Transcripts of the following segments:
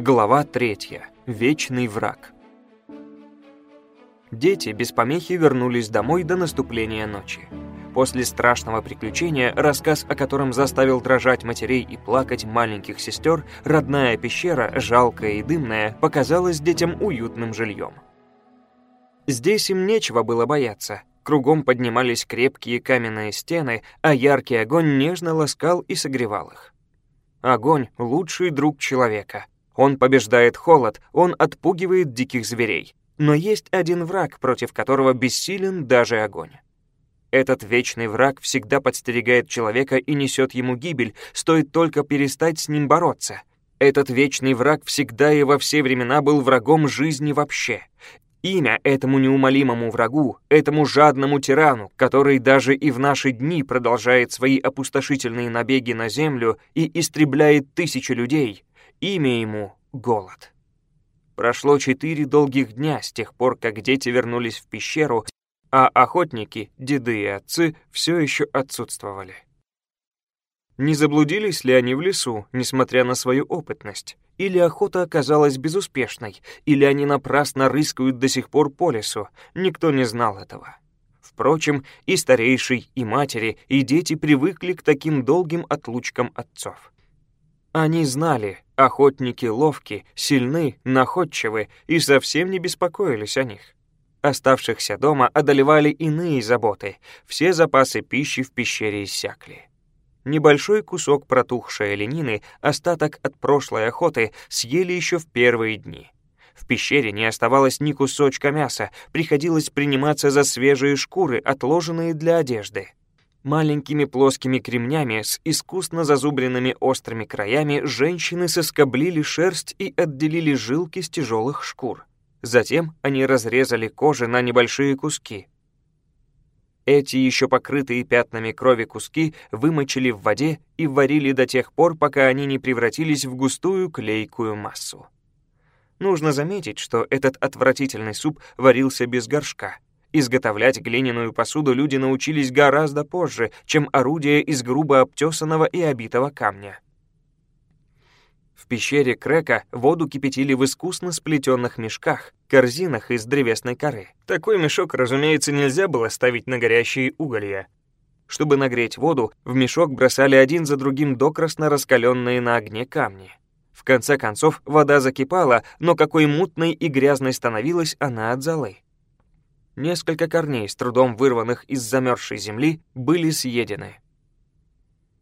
Глава 3. Вечный враг. Дети без помехи вернулись домой до наступления ночи. После страшного приключения, рассказ о котором заставил дрожать матерей и плакать маленьких сестер, родная пещера, жалкая и дымная, показалась детям уютным жильем. Здесь им нечего было бояться. Кругом поднимались крепкие каменные стены, а яркий огонь нежно ласкал и согревал их. Огонь — лучший друг человека — он побеждает холод, он отпугивает диких зверей. Но есть один враг, против которого бессилен даже огонь. Этот вечный враг всегда подстерегает человека и несет ему гибель, стоит только перестать с ним бороться. Этот вечный враг всегда и во все времена был врагом жизни вообще. Имя этому неумолимому врагу, этому жадному тирану, который даже и в наши дни продолжает свои опустошительные набеги на землю и истребляет тысячи людей, Имя ему — голод. Прошло четыре долгих дня с тех пор, как дети вернулись в пещеру, а охотники, деды и отцы, все еще отсутствовали. Не заблудились ли они в лесу, несмотря на свою опытность? Или охота оказалась безуспешной, или они напрасно рыскают до сих пор по лесу, никто не знал этого. Впрочем, и старейший, и матери, и дети привыкли к таким долгим отлучкам отцов. Они знали, охотники ловки, сильны, находчивы и совсем не беспокоились о них. Оставшихся дома одолевали иные заботы, все запасы пищи в пещере иссякли. Небольшой кусок протухшей оленины, остаток от прошлой охоты, съели еще в первые дни. В пещере не оставалось ни кусочка мяса, приходилось приниматься за свежие шкуры, отложенные для одежды. Маленькими плоскими кремнями с искусно зазубренными острыми краями женщины соскоблили шерсть и отделили жилки с тяжелых шкур. Затем они разрезали кожу на небольшие куски. Эти еще покрытые пятнами крови куски вымочили в воде и варили до тех пор, пока они не превратились в густую клейкую массу. Нужно заметить, что этот отвратительный суп варился без горшка — Изготовлять глиняную посуду люди научились гораздо позже, чем орудия из грубо обтесанного и обитого камня. В пещере Крека воду кипятили в искусно сплетенных мешках, корзинах из древесной коры. Такой мешок, разумеется, нельзя было ставить на горящие уголья. Чтобы нагреть воду, в мешок бросали один за другим докрасно раскаленные на огне камни. В конце концов, вода закипала, но какой мутной и грязной становилась она от золы. Несколько корней, с трудом вырванных из замерзшей земли, были съедены.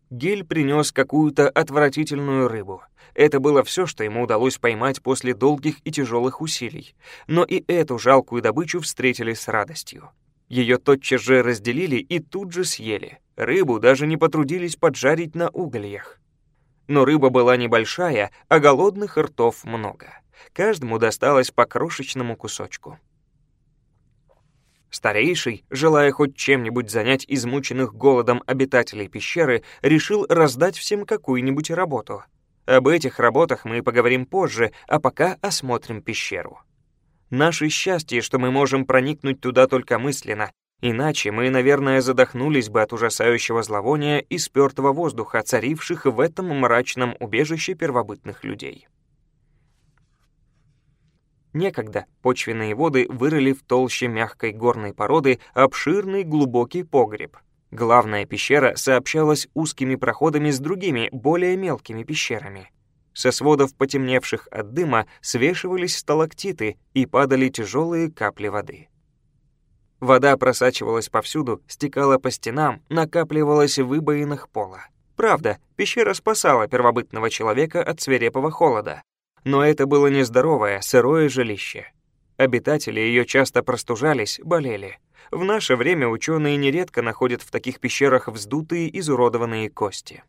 Гель принес какую-то отвратительную рыбу. Это было все, что ему удалось поймать после долгих и тяжелых усилий. Но и эту жалкую добычу встретили с радостью. Ее тотчас же разделили и тут же съели. Рыбу даже не потрудились поджарить на угольях. Но рыба была небольшая, а голодных ртов много. Каждому досталось по крошечному кусочку. Старейший, желая хоть чем-нибудь занять измученных голодом обитателей пещеры, решил раздать всем какую-нибудь работу. Об этих работах мы поговорим позже, а пока осмотрим пещеру. Наше счастье, что мы можем проникнуть туда только мысленно, иначе мы, наверное, задохнулись бы от ужасающего зловония и спёртого воздуха, царивших в этом мрачном убежище первобытных людей. Некогда почвенные воды вырыли в толще мягкой горной породы обширный глубокий погреб. Главная пещера сообщалась узкими проходами с другими, более мелкими пещерами. Со сводов, потемневших от дыма, свешивались сталактиты и падали тяжелые капли воды. Вода просачивалась повсюду, стекала по стенам, накапливалась в выбоинах пола. Правда, пещера спасала первобытного человека от свирепого холода, но это было нездоровое, сырое жилище. Обитатели ее часто простужались, болели. В наше время ученые нередко находят в таких пещерах вздутые, изуродованные кости.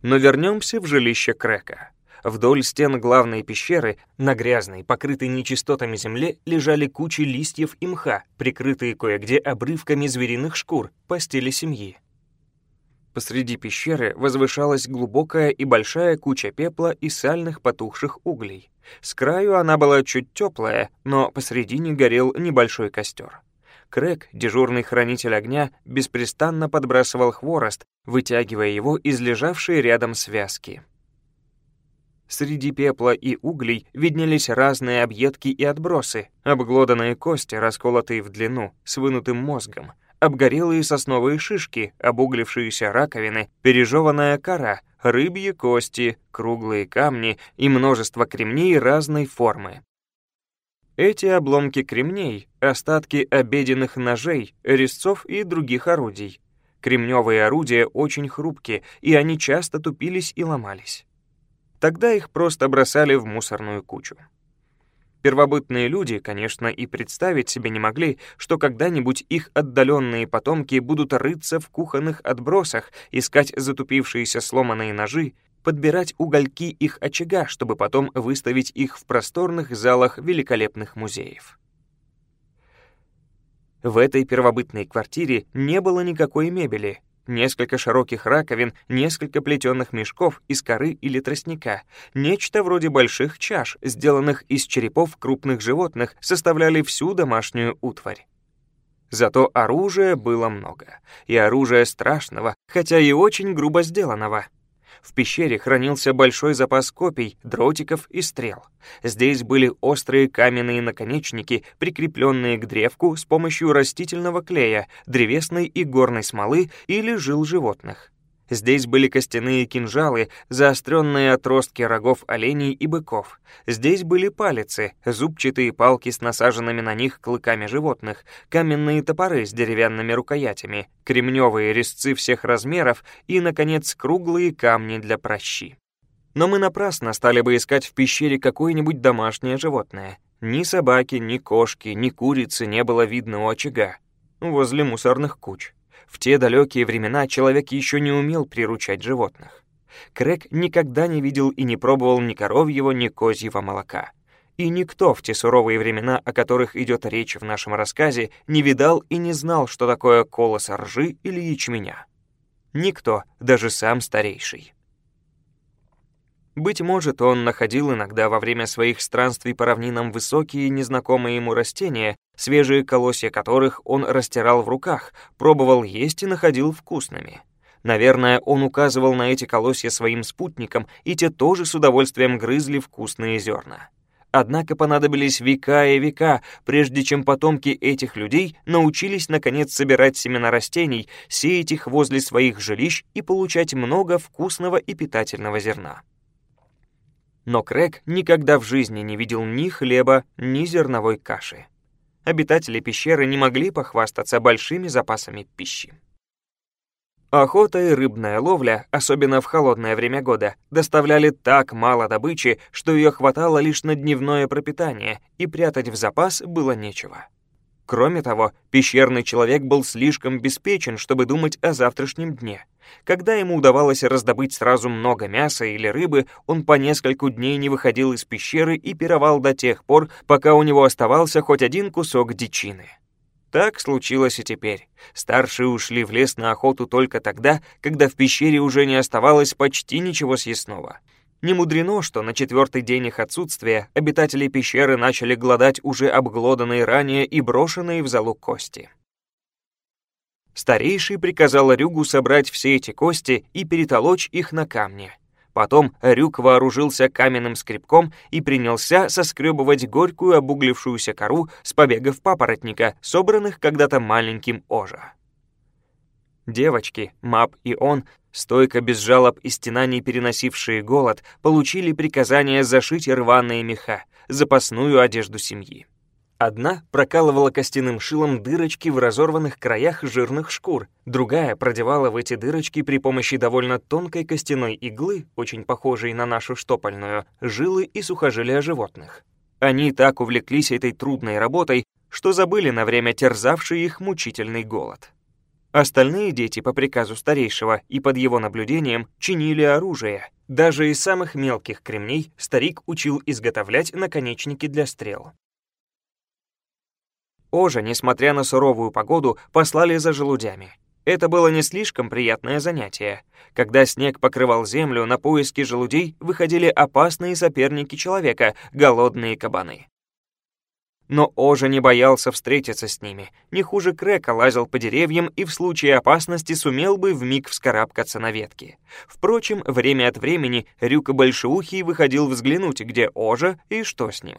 Но вернемся в жилище Крека. Вдоль стен главной пещеры, на грязной, покрытой нечистотами земле, лежали кучи листьев и мха, прикрытые кое-где обрывками звериных шкур, постели семьи. Посреди пещеры возвышалась глубокая и большая куча пепла и сальных потухших углей. С краю она была чуть теплая, но посредине горел небольшой костер. Крэк, дежурный хранитель огня, беспрестанно подбрасывал хворост, вытягивая его из лежавшей рядом связки. Среди пепла и углей виднелись разные объедки и отбросы, обглоданные кости, расколотые в длину, с вынутым мозгом, обгорелые сосновые шишки, обуглившиеся раковины, пережеванная кора, рыбьи кости, круглые камни и множество кремней разной формы. Эти обломки кремней — остатки обеденных ножей, резцов и других орудий. Кремневые орудия очень хрупкие, и они часто тупились и ломались. Тогда их просто бросали в мусорную кучу. Первобытные люди, конечно, и представить себе не могли, что когда-нибудь их отдаленные потомки будут рыться в кухонных отбросах, искать затупившиеся сломанные ножи, подбирать угольки их очага, чтобы потом выставить их в просторных залах великолепных музеев. В этой первобытной квартире не было никакой мебели, Несколько широких раковин, несколько плетеных мешков из коры или тростника, нечто вроде больших чаш, сделанных из черепов крупных животных, составляли всю домашнюю утварь. Зато оружия было много, и оружия страшного, хотя и очень грубо сделанного. В пещере хранился большой запас копий, дротиков и стрел. Здесь были острые каменные наконечники, прикрепленные к древку с помощью растительного клея, древесной и горной смолы или жил животных. Здесь были костяные кинжалы, заостренные отростки рогов оленей и быков. Здесь были палицы, зубчатые палки с насаженными на них клыками животных, каменные топоры с деревянными рукоятями, кремневые резцы всех размеров и, наконец, круглые камни для прощи. Но мы напрасно стали бы искать в пещере какое-нибудь домашнее животное. Ни собаки, ни кошки, ни курицы не было видно у очага, возле мусорных куч. В те далекие времена человек еще не умел приручать животных. Крэг никогда не видел и не пробовал ни коровьего, ни козьего молока. И никто в те суровые времена, о которых идет речь в нашем рассказе, не видал и не знал, что такое колос ржи или ячменя. Никто, даже сам старейший. Быть может, он находил иногда во время своих странствий по равнинам высокие незнакомые ему растения, свежие колосья которых он растирал в руках, пробовал есть и находил вкусными. Наверное, он указывал на эти колосья своим спутникам, и те тоже с удовольствием грызли вкусные зерна. Однако понадобились века и века, прежде чем потомки этих людей научились наконец собирать семена растений, сеять их возле своих жилищ и получать много вкусного и питательного зерна. Но Крэг никогда в жизни не видел ни хлеба, ни зерновой каши. Обитатели пещеры не могли похвастаться большими запасами пищи. Охота и рыбная ловля, особенно в холодное время года, доставляли так мало добычи, что ее хватало лишь на дневное пропитание, и прятать в запас было нечего. Кроме того, пещерный человек был слишком беспечен, чтобы думать о завтрашнем дне. Когда ему удавалось раздобыть сразу много мяса или рыбы, он по нескольку дней не выходил из пещеры и пировал до тех пор, пока у него оставался хоть один кусок дичины. Так случилось и теперь. Старшие ушли в лес на охоту только тогда, когда в пещере уже не оставалось почти ничего съестного. Не мудрено, что на четвертый день их отсутствия обитатели пещеры начали глодать уже обглоданные ранее и брошенные в залу кости. Старейший приказал Рюгу собрать все эти кости и перетолочь их на камни. Потом Рюк вооружился каменным скребком и принялся соскребывать горькую обуглившуюся кору с побегов папоротника, собранных когда-то маленьким Ожа. Девочки, Мап и он, стойко без жалоб и стенаний переносившие голод, получили приказание зашить рваные меха, запасную одежду семьи. Одна прокалывала костяным шилом дырочки в разорванных краях жирных шкур, другая продевала в эти дырочки при помощи довольно тонкой костяной иглы, очень похожей на нашу штопальную, жилы и сухожилия животных. Они так увлеклись этой трудной работой, что забыли на время терзавший их мучительный голод. Остальные дети по приказу старейшего и под его наблюдением чинили оружие. Даже из самых мелких кремней старик учил изготовлять наконечники для стрел. Ожа, несмотря на суровую погоду, послали за желудями. Это было не слишком приятное занятие. Когда снег покрывал землю, на поиски желудей выходили опасные соперники человека — голодные кабаны. Но Ожа не боялся встретиться с ними, не хуже Крека лазил по деревьям и в случае опасности сумел бы вмиг вскарабкаться на ветки. Впрочем, время от времени Рюка Большеухий выходил взглянуть, где Ожа и что с ним.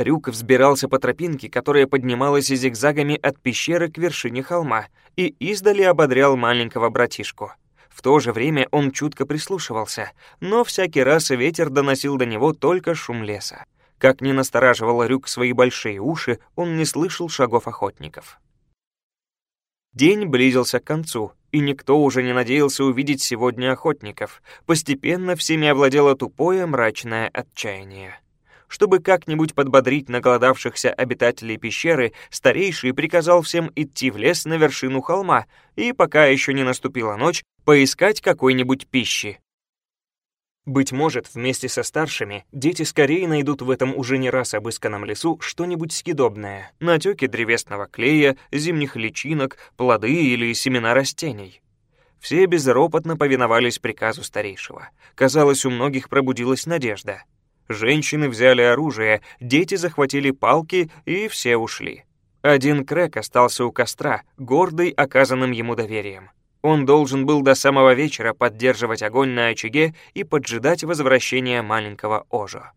Рюк взбирался по тропинке, которая поднималась зигзагами от пещеры к вершине холма, и издали ободрял маленького братишку. В то же время он чутко прислушивался, но всякий раз ветер доносил до него только шум леса. Как ни настораживал Рюк свои большие уши, он не слышал шагов охотников. День близился к концу, и никто уже не надеялся увидеть сегодня охотников. Постепенно всеми овладело тупое мрачное отчаяние. Чтобы как-нибудь подбодрить наголодавшихся обитателей пещеры, старейший приказал всем идти в лес на вершину холма и, пока еще не наступила ночь, поискать какой-нибудь пищи. Быть может, вместе со старшими дети скорее найдут в этом уже не раз обысканном лесу что-нибудь съедобное, натеки древесного клея, зимних личинок, плоды или семена растений. Все безропотно повиновались приказу старейшего. Казалось, у многих пробудилась надежда — Женщины взяли оружие, дети захватили палки, и все ушли. Один Крэк остался у костра, гордый оказанным ему доверием. Он должен был до самого вечера поддерживать огонь на очаге и поджидать возвращения маленького Ожо.